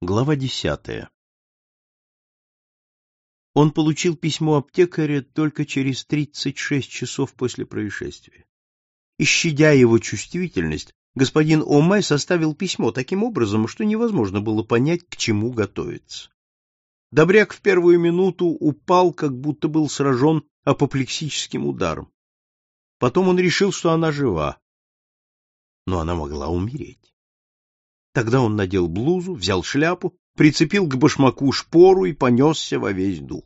Глава десятая Он получил письмо аптекаря только через 36 часов после происшествия. И его чувствительность, господин О'Май составил письмо таким образом, что невозможно было понять, к чему готовиться. Добряк в первую минуту упал, как будто был сражен апоплексическим ударом. Потом он решил, что она жива. Но она могла умереть. Тогда он надел блузу, взял шляпу, прицепил к башмаку шпору и понесся во весь дух.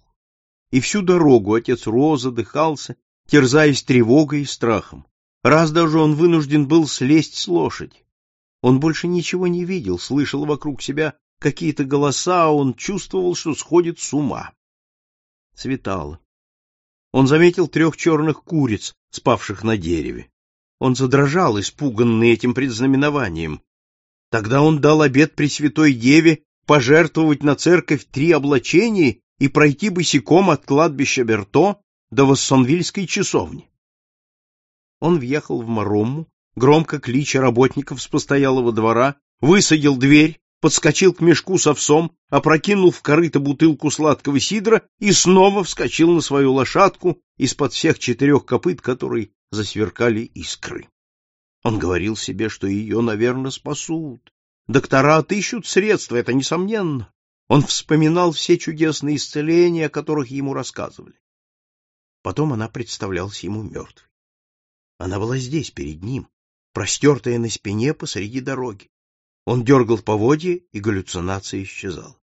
И всю дорогу отец Ро задыхался, терзаясь тревогой и страхом. Раз даже он вынужден был слезть с лошади. Он больше ничего не видел, слышал вокруг себя какие-то голоса, а он чувствовал, что сходит с ума. Светало. Он заметил трех черных куриц, спавших на дереве. Он задрожал, испуганный этим предзнаменованием. Тогда он дал обет Пресвятой Деве пожертвовать на церковь три облачения и пройти босиком от кладбища Берто до Воссонвильской часовни. Он въехал в Марому, громко клича работников с постоялого двора, высадил дверь, подскочил к мешку с овсом, опрокинул в корыто бутылку сладкого сидра и снова вскочил на свою лошадку из-под всех четырех копыт, которой засверкали искры. Он говорил себе, что ее, наверное, спасут. Доктора отыщут средства, это несомненно. Он вспоминал все чудесные исцеления, о которых ему рассказывали. Потом она представлялась ему мертвой. Она была здесь, перед ним, простертая на спине посреди дороги. Он дергал поводья, и галлюцинация исчезала.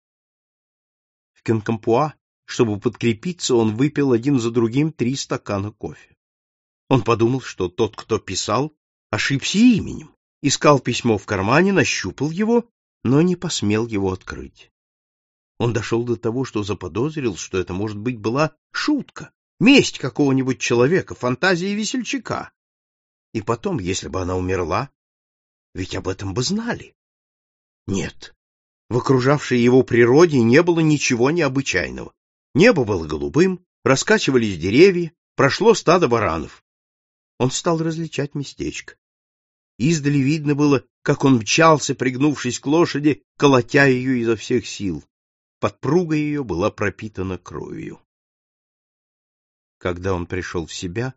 В Кенкампуа, чтобы подкрепиться, он выпил один за другим три стакана кофе. Он подумал, что тот, кто писал, ошибся именем, искал письмо в кармане, нащупал его, но не посмел его открыть. Он дошел до того, что заподозрил, что это, может быть, была шутка, месть какого-нибудь человека, фантазия весельчака. И потом, если бы она умерла, ведь об этом бы знали. Нет, в окружавшей его природе не было ничего необычайного. Небо было голубым, раскачивались деревья, прошло стадо баранов. Он стал различать местечко. Издали видно было, как он мчался, пригнувшись к лошади, колотя ее изо всех сил. Подпруга ее была пропитана кровью. Когда он пришел в себя,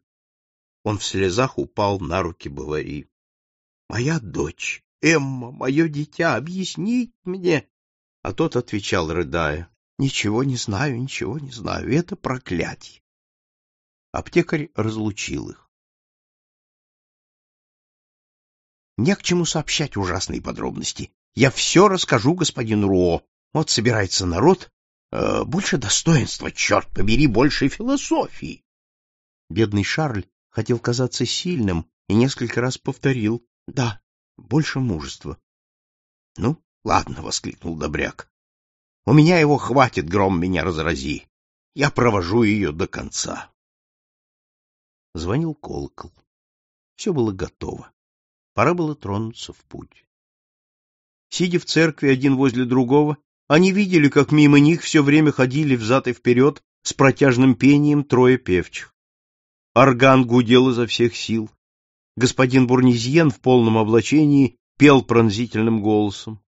он в слезах упал на руки Бавари. — Моя дочь, Эмма, мое дитя, объясни мне. А тот отвечал, рыдая, — Ничего не знаю, ничего не знаю, это проклятие. Аптекарь разлучил их. Не к чему сообщать ужасные подробности. Я все расскажу господину Руо. Вот собирается народ. Э, больше достоинства, черт побери, больше философии. Бедный Шарль хотел казаться сильным и несколько раз повторил. Да, больше мужества. — Ну, ладно, — воскликнул Добряк. — У меня его хватит, гром меня разрази. Я провожу ее до конца. Звонил колокол. Все было готово. Пора было тронуться в путь. Сидя в церкви один возле другого, они видели, как мимо них все время ходили взад и вперед с протяжным пением трое певчих. Орган гудел изо всех сил. Господин Бурнизьен в полном облачении пел пронзительным голосом.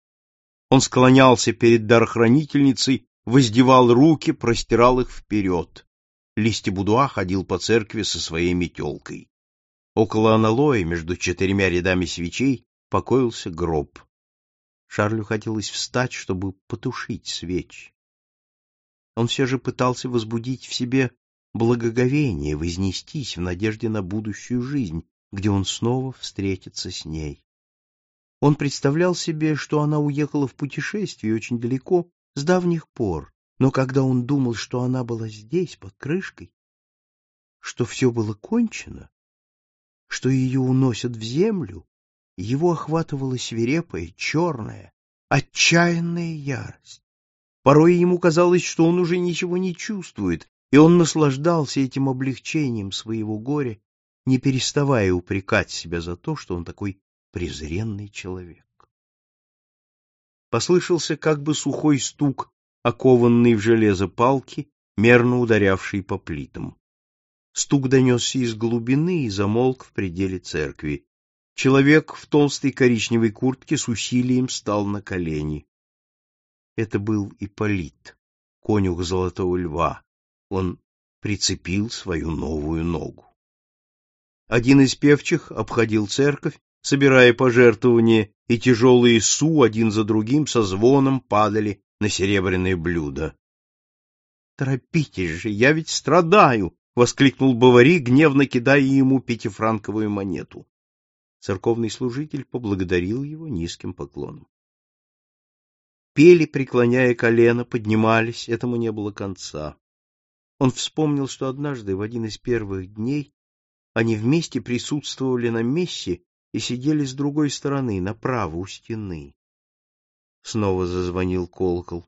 Он склонялся перед дарохранительницей, воздевал руки, простирал их вперед. Листья Будуа ходил по церкви со своей метелкой. Около аналоя, между четырьмя рядами свечей, покоился гроб. Шарлю хотелось встать, чтобы потушить свечи. Он все же пытался возбудить в себе благоговение, вознестись в надежде на будущую жизнь, где он снова встретится с ней. Он представлял себе, что она уехала в путешествие очень далеко, с давних пор, но когда он думал, что она была здесь, под крышкой, что все было кончено, что ее уносят в землю, его охватывала свирепая, черная, отчаянная ярость. Порой ему казалось, что он уже ничего не чувствует, и он наслаждался этим облегчением своего горя, не переставая упрекать себя за то, что он такой презренный человек. Послышался как бы сухой стук, окованный в железо палки, мерно ударявший по плитам. Стук донесся из глубины и замолк в пределе церкви. Человек в толстой коричневой куртке с усилием встал на колени. Это был Ипполит, конюх Золотого Льва. Он прицепил свою новую ногу. Один из певчих обходил церковь, собирая пожертвования, и тяжелые су один за другим со звоном падали на серебряное блюдо. — Торопитесь же, я ведь страдаю! — воскликнул Бавари, гневно кидая ему пятифранковую монету. Церковный служитель поблагодарил его низким поклоном. Пели, преклоняя колено, поднимались, этому не было конца. Он вспомнил, что однажды, в один из первых дней, они вместе присутствовали на мессе и сидели с другой стороны, направо, у стены. Снова зазвонил колокол.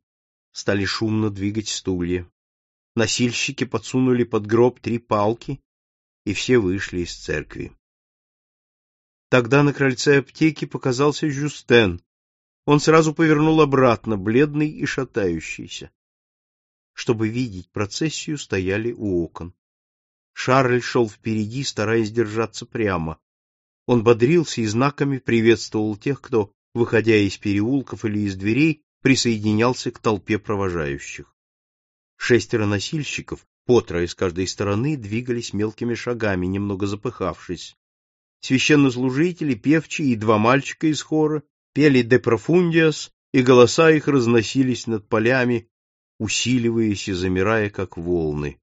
Стали шумно двигать стулья. Носильщики подсунули под гроб три палки, и все вышли из церкви. Тогда на крыльце аптеки показался Жюстен. Он сразу повернул обратно, бледный и шатающийся. Чтобы видеть процессию, стояли у окон. Шарль шел впереди, стараясь держаться прямо. Он бодрился и знаками приветствовал тех, кто, выходя из переулков или из дверей, присоединялся к толпе провожающих. Шестеро носильщиков, по трое с каждой стороны, двигались мелкими шагами, немного запыхавшись. Священнослужители, певчие и два мальчика из хора пели «De Profundias», и голоса их разносились над полями, усиливаясь и замирая, как волны.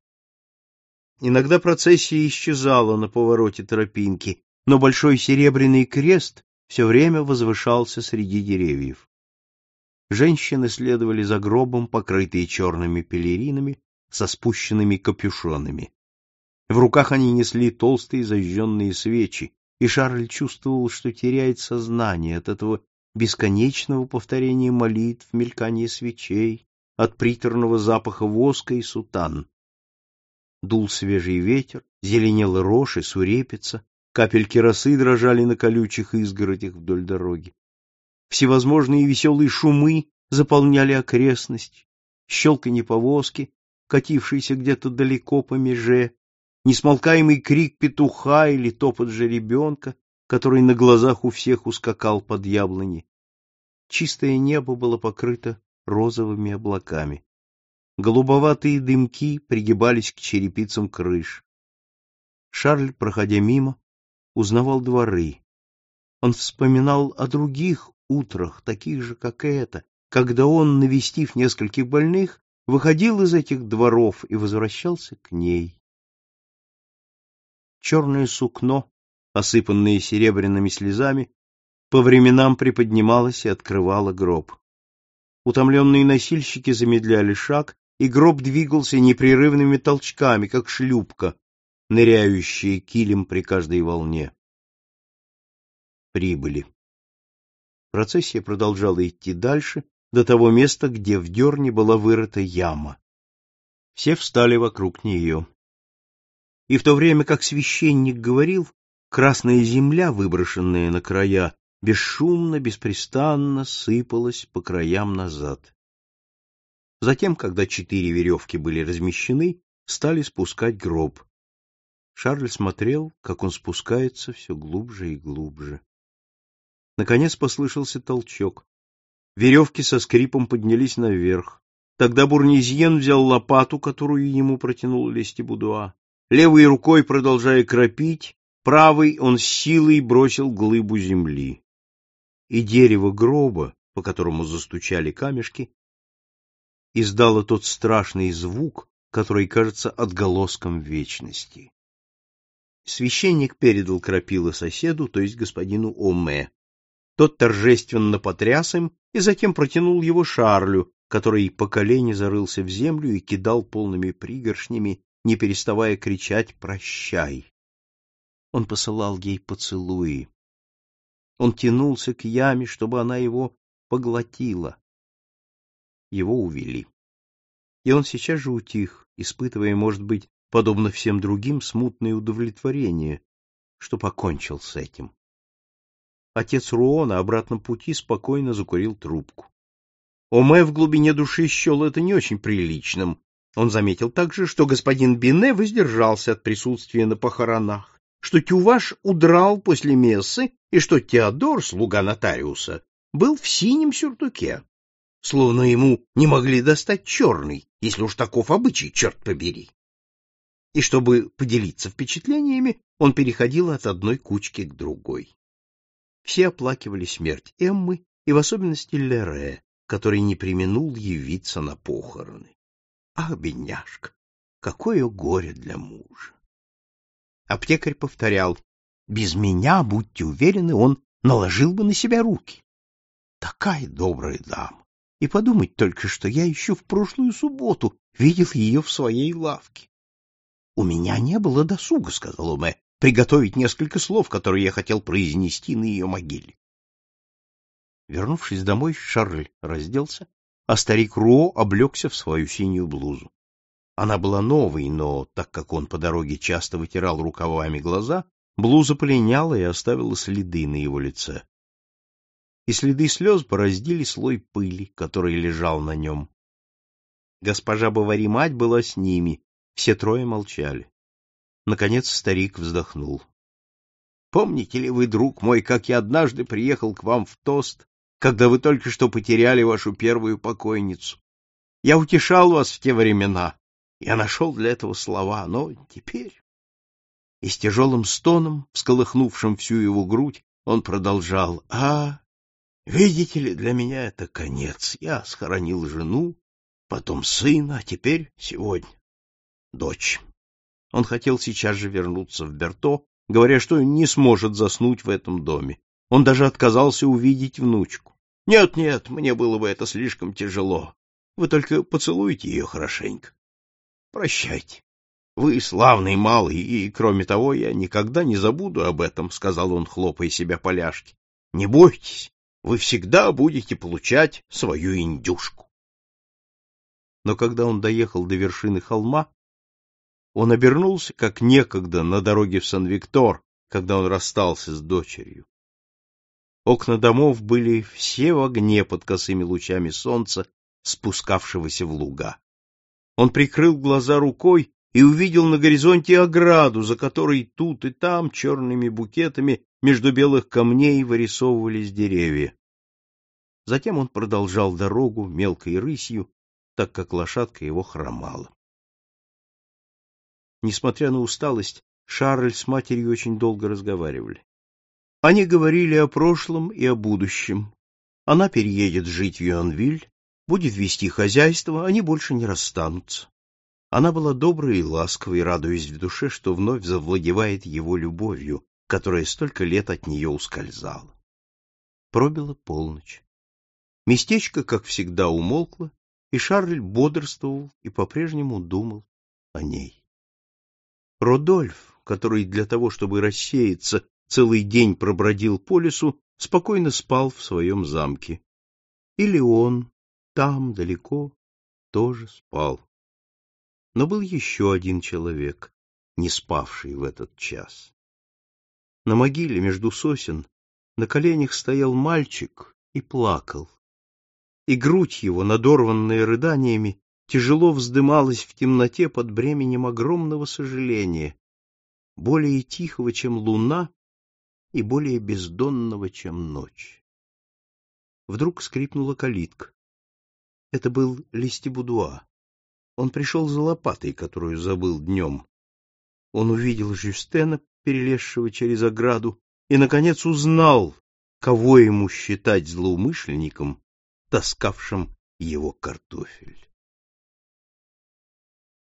Иногда процессия исчезала на повороте тропинки, но большой серебряный крест все время возвышался среди деревьев. Женщины следовали за гробом, покрытые черными пелеринами, со спущенными капюшонами. В руках они несли толстые зажженные свечи, и Шарль чувствовал, что теряет сознание от этого бесконечного повторения молитв, мелькания свечей, от приторного запаха воска и сутан. Дул свежий ветер, зеленела рожь и сурепица, капельки росы дрожали на колючих изгородях вдоль дороги. Всевозможные веселые шумы заполняли окрестность, щелканье повозки, катившейся где-то далеко по меже, несмолкаемый крик петуха или топот жеребенка, который на глазах у всех ускакал под яблони. Чистое небо было покрыто розовыми облаками. Голубоватые дымки пригибались к черепицам крыш. Шарль, проходя мимо, узнавал дворы. Он вспоминал о других утрах, таких же, как это, когда он, навестив нескольких больных, выходил из этих дворов и возвращался к ней. Черное сукно, осыпанное серебряными слезами, по временам приподнималось и открывало гроб. Утомленные носильщики замедляли шаг, и гроб двигался непрерывными толчками, как шлюпка, ныряющая килем при каждой волне. Прибыли. Процессия продолжала идти дальше, до того места, где в дерне была вырыта яма. Все встали вокруг нее. И в то время как священник говорил, красная земля, выброшенная на края, бесшумно, беспрестанно сыпалась по краям назад. Затем, когда четыре веревки были размещены, стали спускать гроб. Шарль смотрел, как он спускается все глубже и глубже. Наконец послышался толчок. Веревки со скрипом поднялись наверх. Тогда Бурнизьен взял лопату, которую ему протянул Лестибудуа. Левой рукой, продолжая кропить, правой он с силой бросил глыбу земли. И дерево гроба, по которому застучали камешки, издало тот страшный звук, который кажется отголоском вечности. Священник передал крапило соседу, то есть господину Оме. Тот торжественно потряс им и затем протянул его Шарлю, который по колени зарылся в землю и кидал полными пригоршнями, не переставая кричать «Прощай!». Он посылал ей поцелуи. Он тянулся к яме, чтобы она его поглотила. Его увели. И он сейчас же утих, испытывая, может быть, подобно всем другим, смутное удовлетворение, что покончил с этим. Отец Руо на обратном пути спокойно закурил трубку. Оме в глубине души счел это не очень приличным. Он заметил также, что господин Бине воздержался от присутствия на похоронах, что Тюваш удрал после мессы и что Теодор, слуга нотариуса, был в синем сюртуке. словно ему не могли достать черный, если уж таков обычай, черт побери. И чтобы поделиться впечатлениями, он переходил от одной кучки к другой. Все оплакивали смерть Эммы и в особенности Лере, который не применул явиться на похороны. Ах, бедняжка, какое горе для мужа! Аптекарь повторял, без меня, будьте уверены, он наложил бы на себя руки. Такая добрая дама. И подумать только, что я еще в прошлую субботу видел ее в своей лавке. — У меня не было досуга, — сказал Уме, — приготовить несколько слов, которые я хотел произнести на ее могиле. Вернувшись домой, Шарль разделся, а старик Руо облегся в свою синюю блузу. Она была новой, но, так как он по дороге часто вытирал рукавами глаза, блуза полиняла и оставила следы на его лице. И следы слез бороздили слой пыли, который лежал на нем. Госпожа Бавари-мать была с ними, все трое молчали. Наконец старик вздохнул. — Помните ли вы, друг мой, как я однажды приехал к вам в тост, когда вы только что потеряли вашу первую покойницу? Я утешал вас в те времена. Я нашел для этого слова, но теперь... И с тяжелым стоном, всколыхнувшим всю его грудь, он продолжал. — А, видите ли, для меня это конец. Я схоронил жену, потом сына, а теперь сегодня дочь. Он хотел сейчас же вернуться в Берто, говоря, что не сможет заснуть в этом доме. Он даже отказался увидеть внучку. Нет, нет, мне было бы это слишком тяжело. Вы только поцелуйте ее хорошенько. Прощайте. Вы славный малый, и, кроме того, я никогда не забуду об этом, — сказал он, хлопая себя по ляжке. Не бойтесь, вы всегда будете получать свою индюшку. Но когда он доехал до вершины холма, он обернулся, как некогда на дороге в Сан-Виктор, когда он расстался с дочерью. Окна домов были все в огне под косыми лучами солнца, спускавшегося в луга. Он прикрыл глаза рукой и увидел на горизонте ограду, за которой тут и там черными букетами между белых камней вырисовывались деревья. Затем он продолжал дорогу мелкой рысью, так как лошадка его хромала. Несмотря на усталость, Шарль с матерью очень долго разговаривали. Они говорили о прошлом и о будущем. Она переедет жить в Юанвиль, будет вести хозяйство, они больше не расстанутся. Она была доброй и ласковой, радуясь в душе, что вновь завладевает его любовью, которая столько лет от нее ускользала. Пробила полночь. Местечко, как всегда, умолкло, и Шарль бодрствовал и по-прежнему думал о ней. Родольф, который для того, чтобы рассеяться, целый день пробродил по лесу, спокойно спал в своем замке. Или он, там, далеко, тоже спал. Но был еще один человек, не спавший в этот час. На могиле между сосен на коленях стоял мальчик и плакал. И грудь его, надорванная рыданиями, тяжело вздымалась в темноте под бременем огромного сожаления, более тихого, чем луна, и более бездонного, чем ночь. Вдруг скрипнула калитка. Это был Листибудуа. Он пришел за лопатой, которую забыл днем. Он увидел Жюстена, перелезшего через ограду, и, наконец, узнал, кого ему считать злоумышленником, таскавшим его картофель.